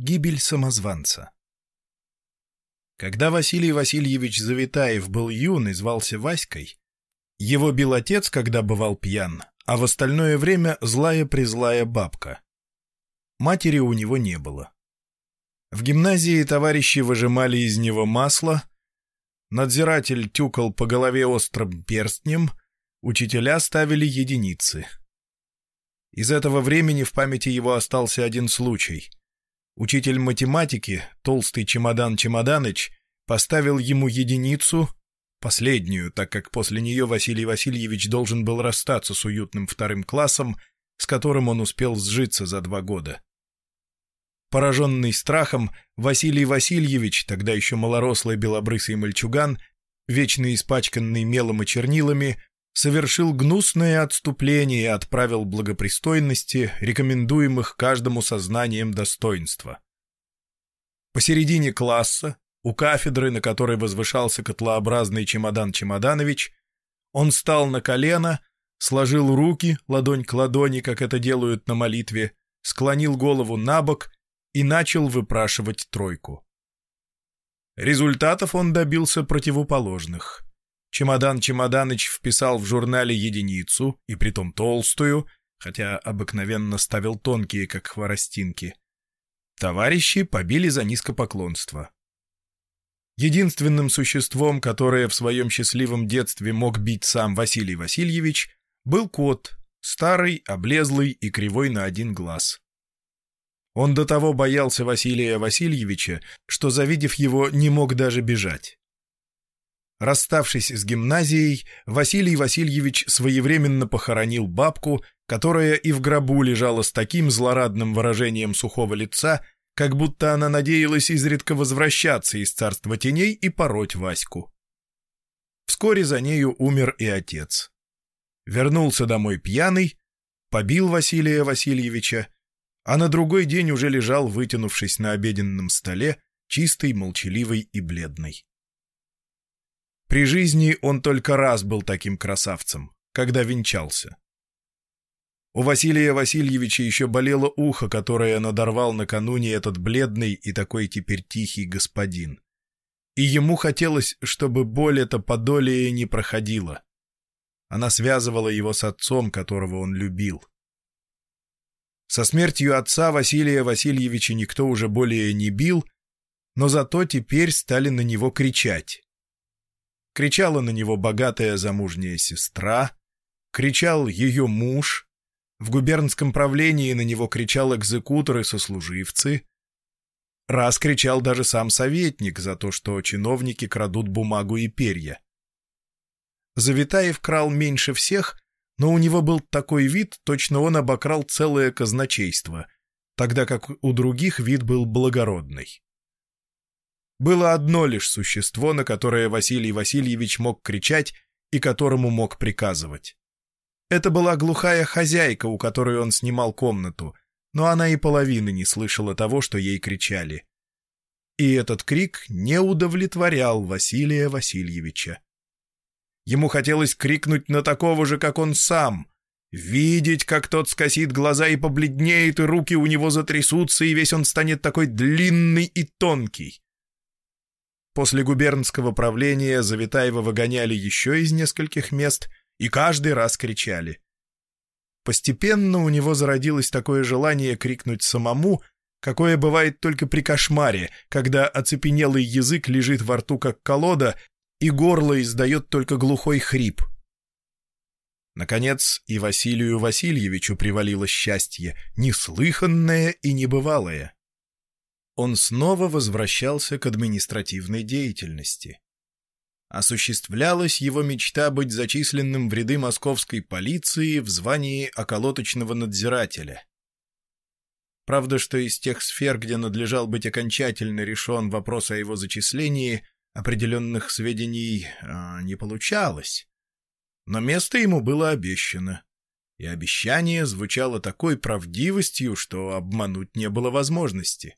Гибель самозванца Когда Василий Васильевич Завитаев был юн и звался Васькой, его бил отец, когда бывал пьян, а в остальное время злая-призлая бабка. Матери у него не было. В гимназии товарищи выжимали из него масло, надзиратель тюкал по голове острым перстнем, учителя ставили единицы. Из этого времени в памяти его остался один случай. Учитель математики, толстый чемодан Чемоданыч, поставил ему единицу, последнюю, так как после нее Василий Васильевич должен был расстаться с уютным вторым классом, с которым он успел сжиться за два года. Пораженный страхом, Василий Васильевич, тогда еще малорослый белобрысый мальчуган, вечно испачканный мелом и чернилами, совершил гнусное отступление и отправил благопристойности, рекомендуемых каждому сознанием достоинства. Посередине класса, у кафедры, на которой возвышался котлообразный чемодан Чемоданович, он стал на колено, сложил руки, ладонь к ладони, как это делают на молитве, склонил голову на бок и начал выпрашивать тройку. Результатов он добился противоположных. Чемодан Чемоданыч вписал в журнале единицу, и притом толстую, хотя обыкновенно ставил тонкие, как хворостинки. Товарищи побили за низкопоклонство. Единственным существом, которое в своем счастливом детстве мог бить сам Василий Васильевич, был кот, старый, облезлый и кривой на один глаз. Он до того боялся Василия Васильевича, что, завидев его, не мог даже бежать. Расставшись с гимназией, Василий Васильевич своевременно похоронил бабку, которая и в гробу лежала с таким злорадным выражением сухого лица, как будто она надеялась изредка возвращаться из царства теней и пороть Ваську. Вскоре за нею умер и отец. Вернулся домой пьяный, побил Василия Васильевича, а на другой день уже лежал, вытянувшись на обеденном столе, чистый, молчаливый и бледный. При жизни он только раз был таким красавцем, когда венчался. У Василия Васильевича еще болело ухо, которое надорвал накануне этот бледный и такой теперь тихий господин. И ему хотелось, чтобы боль эта подолее не проходила. Она связывала его с отцом, которого он любил. Со смертью отца Василия Васильевича никто уже более не бил, но зато теперь стали на него кричать. Кричала на него богатая замужняя сестра, кричал ее муж, в губернском правлении на него кричал экзекутор и сослуживцы. Раз кричал даже сам советник за то, что чиновники крадут бумагу и перья. Завитаев крал меньше всех, но у него был такой вид, точно он обокрал целое казначейство, тогда как у других вид был благородный. Было одно лишь существо, на которое Василий Васильевич мог кричать и которому мог приказывать. Это была глухая хозяйка, у которой он снимал комнату, но она и половины не слышала того, что ей кричали. И этот крик не удовлетворял Василия Васильевича. Ему хотелось крикнуть на такого же, как он сам. Видеть, как тот скосит глаза и побледнеет, и руки у него затрясутся, и весь он станет такой длинный и тонкий. После губернского правления Завитаева выгоняли еще из нескольких мест, и каждый раз кричали. Постепенно у него зародилось такое желание крикнуть самому, какое бывает только при кошмаре, когда оцепенелый язык лежит во рту как колода, и горло издает только глухой хрип. Наконец, и Василию Васильевичу привалило счастье, неслыханное и небывалое. Он снова возвращался к административной деятельности. Осуществлялась его мечта быть зачисленным в ряды московской полиции в звании околоточного надзирателя. Правда, что из тех сфер, где надлежал быть окончательно решен вопрос о его зачислении, определенных сведений э, не получалось. Но место ему было обещано. И обещание звучало такой правдивостью, что обмануть не было возможности.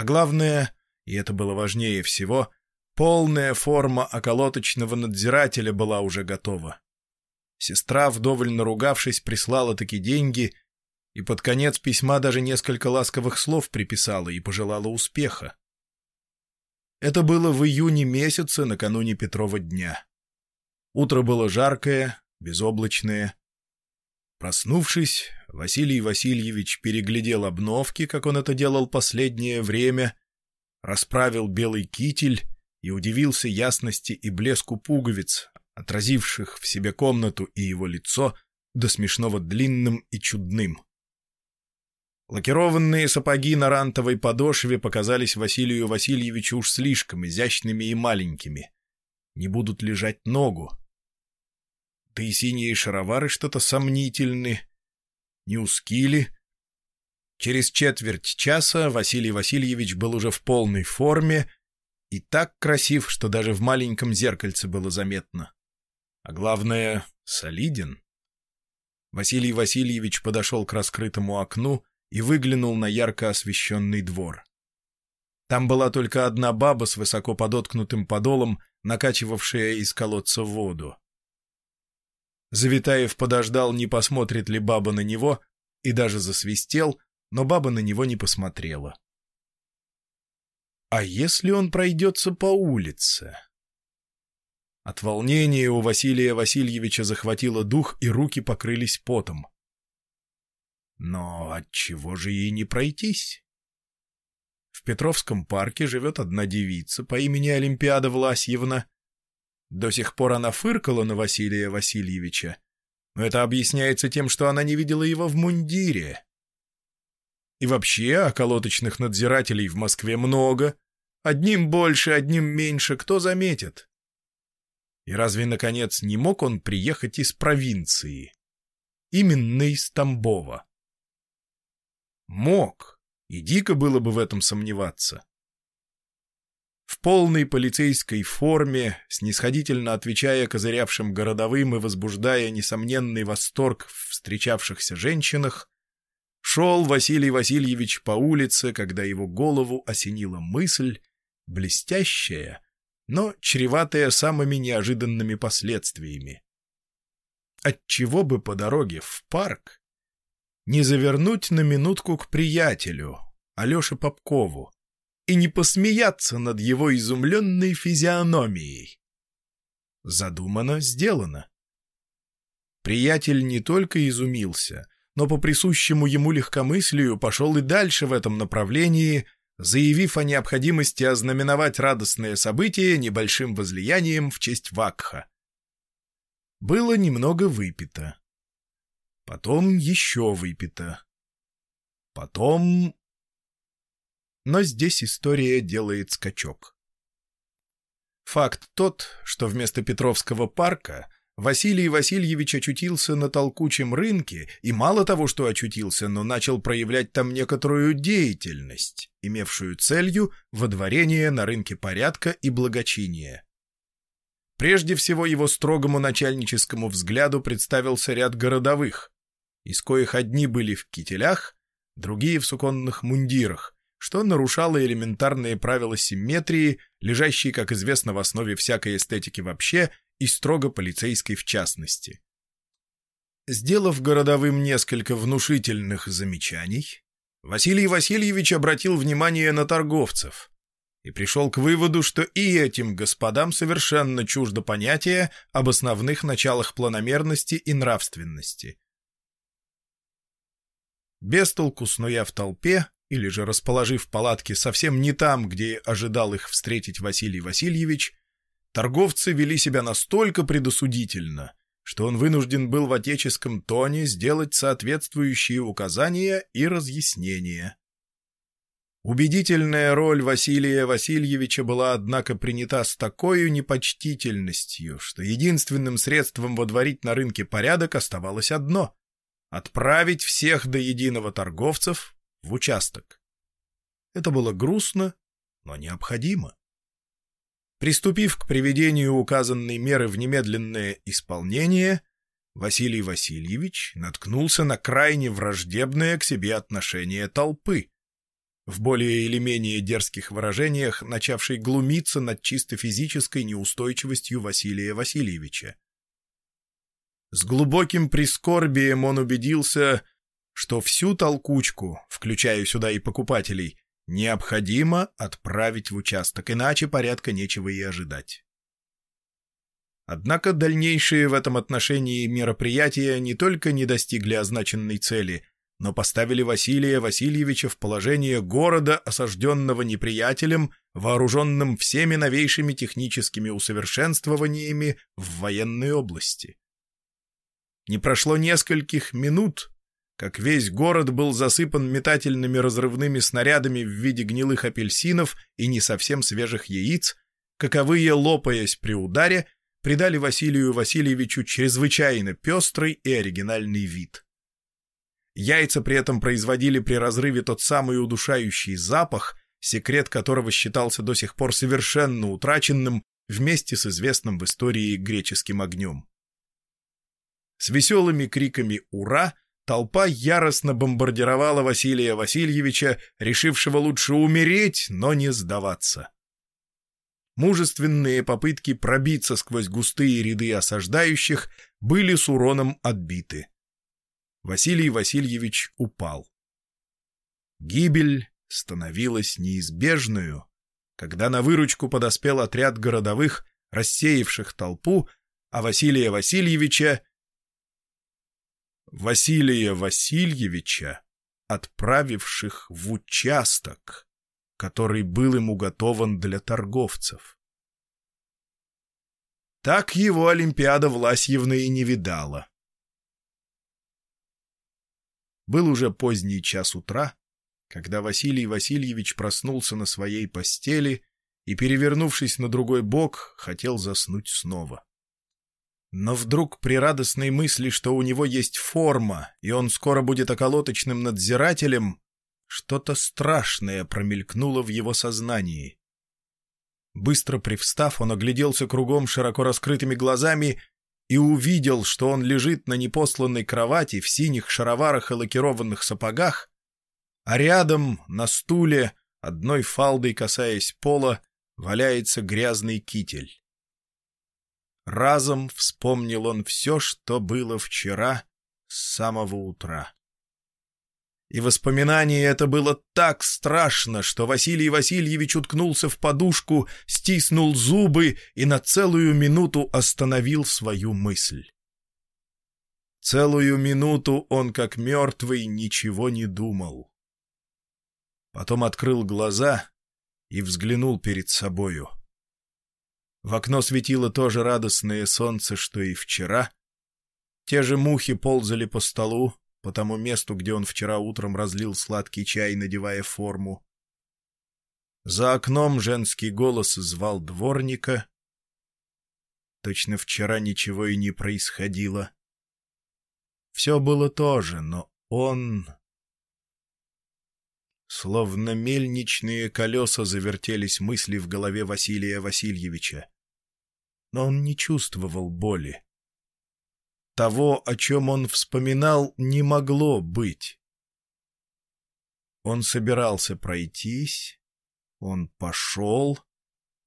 А главное, и это было важнее всего, полная форма околоточного надзирателя была уже готова. Сестра, вдоволь наругавшись, прислала таки деньги, и под конец письма даже несколько ласковых слов приписала и пожелала успеха. Это было в июне месяце, накануне Петрова дня. Утро было жаркое, безоблачное. Проснувшись, Василий Васильевич переглядел обновки, как он это делал последнее время, расправил белый китель и удивился ясности и блеску пуговиц, отразивших в себе комнату и его лицо до смешного длинным и чудным. Лакированные сапоги на рантовой подошве показались Василию Васильевичу уж слишком изящными и маленькими. Не будут лежать ногу. Да и синие шаровары что-то сомнительны. Не ускили. Через четверть часа Василий Васильевич был уже в полной форме и так красив, что даже в маленьком зеркальце было заметно. А главное — солиден. Василий Васильевич подошел к раскрытому окну и выглянул на ярко освещенный двор. Там была только одна баба с высоко подоткнутым подолом, накачивавшая из колодца воду. Завитаев подождал, не посмотрит ли баба на него, и даже засвистел, но баба на него не посмотрела. А если он пройдется по улице? От волнения у Василия Васильевича захватило дух, и руки покрылись потом. Но от чего же ей не пройтись? В Петровском парке живет одна девица по имени Олимпиада Власьевна. До сих пор она фыркала на Василия Васильевича, это объясняется тем, что она не видела его в мундире. И вообще, околоточных надзирателей в Москве много. Одним больше, одним меньше, кто заметит? И разве, наконец, не мог он приехать из провинции? Именно из Тамбова. Мог, и дико было бы в этом сомневаться. В полной полицейской форме, снисходительно отвечая козырявшим городовым и возбуждая несомненный восторг в встречавшихся женщинах, шел Василий Васильевич по улице, когда его голову осенила мысль, блестящая, но чреватая самыми неожиданными последствиями. Отчего бы по дороге в парк не завернуть на минутку к приятелю, Алёше Попкову, и не посмеяться над его изумленной физиономией. Задумано, сделано. Приятель не только изумился, но по присущему ему легкомыслию пошел и дальше в этом направлении, заявив о необходимости ознаменовать радостное событие небольшим возлиянием в честь Вакха. Было немного выпито. Потом еще выпито. Потом... Но здесь история делает скачок. Факт тот, что вместо Петровского парка Василий Васильевич очутился на толкучем рынке, и мало того, что очутился, но начал проявлять там некоторую деятельность, имевшую целью водворение на рынке порядка и благочиния. Прежде всего его строгому начальническому взгляду представился ряд городовых, из коих одни были в кителях, другие в суконных мундирах, что нарушало элементарные правила симметрии, лежащие, как известно, в основе всякой эстетики вообще и строго полицейской в частности. Сделав городовым несколько внушительных замечаний, Василий Васильевич обратил внимание на торговцев и пришел к выводу, что и этим господам совершенно чуждо понятие об основных началах планомерности и нравственности — без толку снуя в толпе, или же расположив палатки совсем не там, где ожидал их встретить Василий Васильевич, торговцы вели себя настолько предосудительно, что он вынужден был в отеческом тоне сделать соответствующие указания и разъяснения. Убедительная роль Василия Васильевича была, однако, принята с такой непочтительностью, что единственным средством водворить на рынке порядок оставалось одно отправить всех до единого торговцев в участок. Это было грустно, но необходимо. Приступив к приведению указанной меры в немедленное исполнение, Василий Васильевич наткнулся на крайне враждебное к себе отношение толпы, в более или менее дерзких выражениях начавшей глумиться над чисто физической неустойчивостью Василия Васильевича. С глубоким прискорбием он убедился, что всю толкучку, включая сюда и покупателей, необходимо отправить в участок, иначе порядка нечего и ожидать. Однако дальнейшие в этом отношении мероприятия не только не достигли означенной цели, но поставили Василия Васильевича в положение города, осажденного неприятелем, вооруженным всеми новейшими техническими усовершенствованиями в военной области. Не прошло нескольких минут, как весь город был засыпан метательными разрывными снарядами в виде гнилых апельсинов и не совсем свежих яиц, каковые, лопаясь при ударе, придали Василию Васильевичу чрезвычайно пестрый и оригинальный вид. Яйца при этом производили при разрыве тот самый удушающий запах, секрет которого считался до сих пор совершенно утраченным вместе с известным в истории греческим огнем. С веселыми криками «Ура!» Толпа яростно бомбардировала Василия Васильевича, решившего лучше умереть, но не сдаваться. Мужественные попытки пробиться сквозь густые ряды осаждающих были с уроном отбиты. Василий Васильевич упал. Гибель становилась неизбежную, когда на выручку подоспел отряд городовых, рассеявших толпу, а Василия Васильевича... Василия Васильевича, отправивших в участок который был ему уготован для торговцев. Так его Олимпиада Власьевна и не видала. Был уже поздний час утра, когда Василий Васильевич проснулся на своей постели и, перевернувшись на другой бок, хотел заснуть снова. Но вдруг при радостной мысли, что у него есть форма, и он скоро будет околоточным надзирателем, что-то страшное промелькнуло в его сознании. Быстро привстав, он огляделся кругом широко раскрытыми глазами и увидел, что он лежит на непосланной кровати в синих шароварах и лакированных сапогах, а рядом, на стуле, одной фалдой касаясь пола, валяется грязный китель. Разом вспомнил он все, что было вчера с самого утра. И воспоминание это было так страшно, что Василий Васильевич уткнулся в подушку, стиснул зубы и на целую минуту остановил свою мысль. Целую минуту он, как мертвый, ничего не думал. Потом открыл глаза и взглянул перед собою. В окно светило то же радостное солнце, что и вчера. Те же мухи ползали по столу, по тому месту, где он вчера утром разлил сладкий чай, надевая форму. За окном женский голос звал дворника. Точно вчера ничего и не происходило. Все было то же, но он... Словно мельничные колеса завертелись мысли в голове Василия Васильевича. Но он не чувствовал боли. Того, о чем он вспоминал, не могло быть. Он собирался пройтись, он пошел,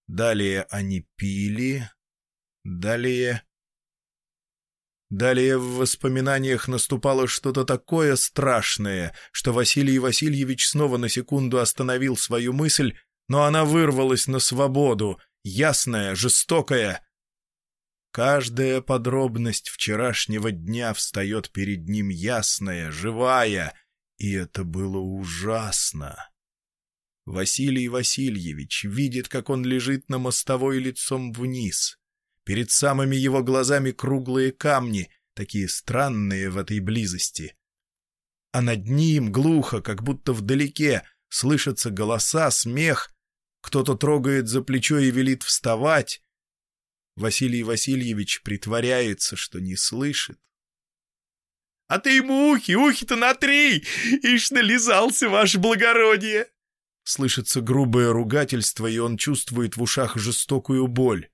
далее они пили, далее... Далее в воспоминаниях наступало что-то такое страшное, что Василий Васильевич снова на секунду остановил свою мысль, но она вырвалась на свободу, ясная, жестокая, Каждая подробность вчерашнего дня встает перед ним ясная, живая, и это было ужасно. Василий Васильевич видит, как он лежит на мостовой лицом вниз. Перед самыми его глазами круглые камни, такие странные в этой близости. А над ним глухо, как будто вдалеке, слышатся голоса, смех, кто-то трогает за плечо и велит вставать, Василий Васильевич притворяется, что не слышит. — А ты ему ухи, ухи-то на три! Ишь, нализался, ваше благородие! Слышится грубое ругательство, и он чувствует в ушах жестокую боль.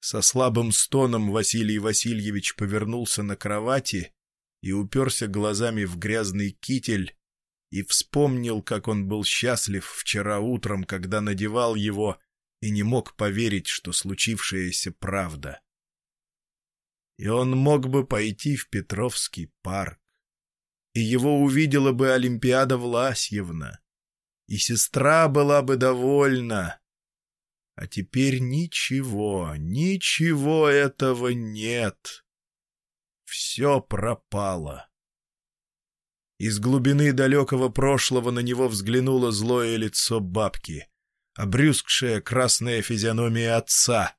Со слабым стоном Василий Васильевич повернулся на кровати и уперся глазами в грязный китель и вспомнил, как он был счастлив вчера утром, когда надевал его и не мог поверить, что случившееся правда. И он мог бы пойти в Петровский парк, и его увидела бы Олимпиада Власьевна, и сестра была бы довольна. А теперь ничего, ничего этого нет. Все пропало. Из глубины далекого прошлого на него взглянуло злое лицо бабки, обрюзгшая красная физиономия отца.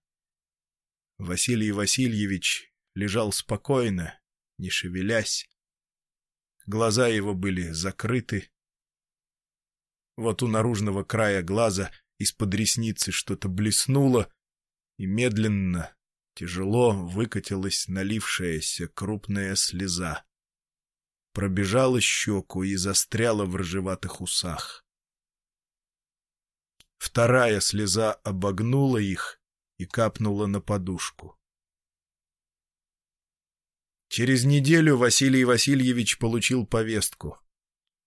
Василий Васильевич лежал спокойно, не шевелясь. Глаза его были закрыты. Вот у наружного края глаза из-под ресницы что-то блеснуло, и медленно, тяжело выкатилась налившаяся крупная слеза. Пробежала щеку и застряла в рыжеватых усах. Вторая слеза обогнула их и капнула на подушку. Через неделю Василий Васильевич получил повестку.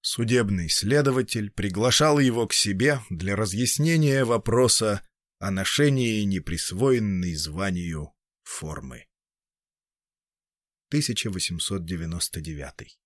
Судебный следователь приглашал его к себе для разъяснения вопроса о ношении неприсвоенной званию формы. 1899